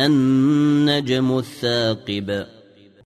النجم الثاقب.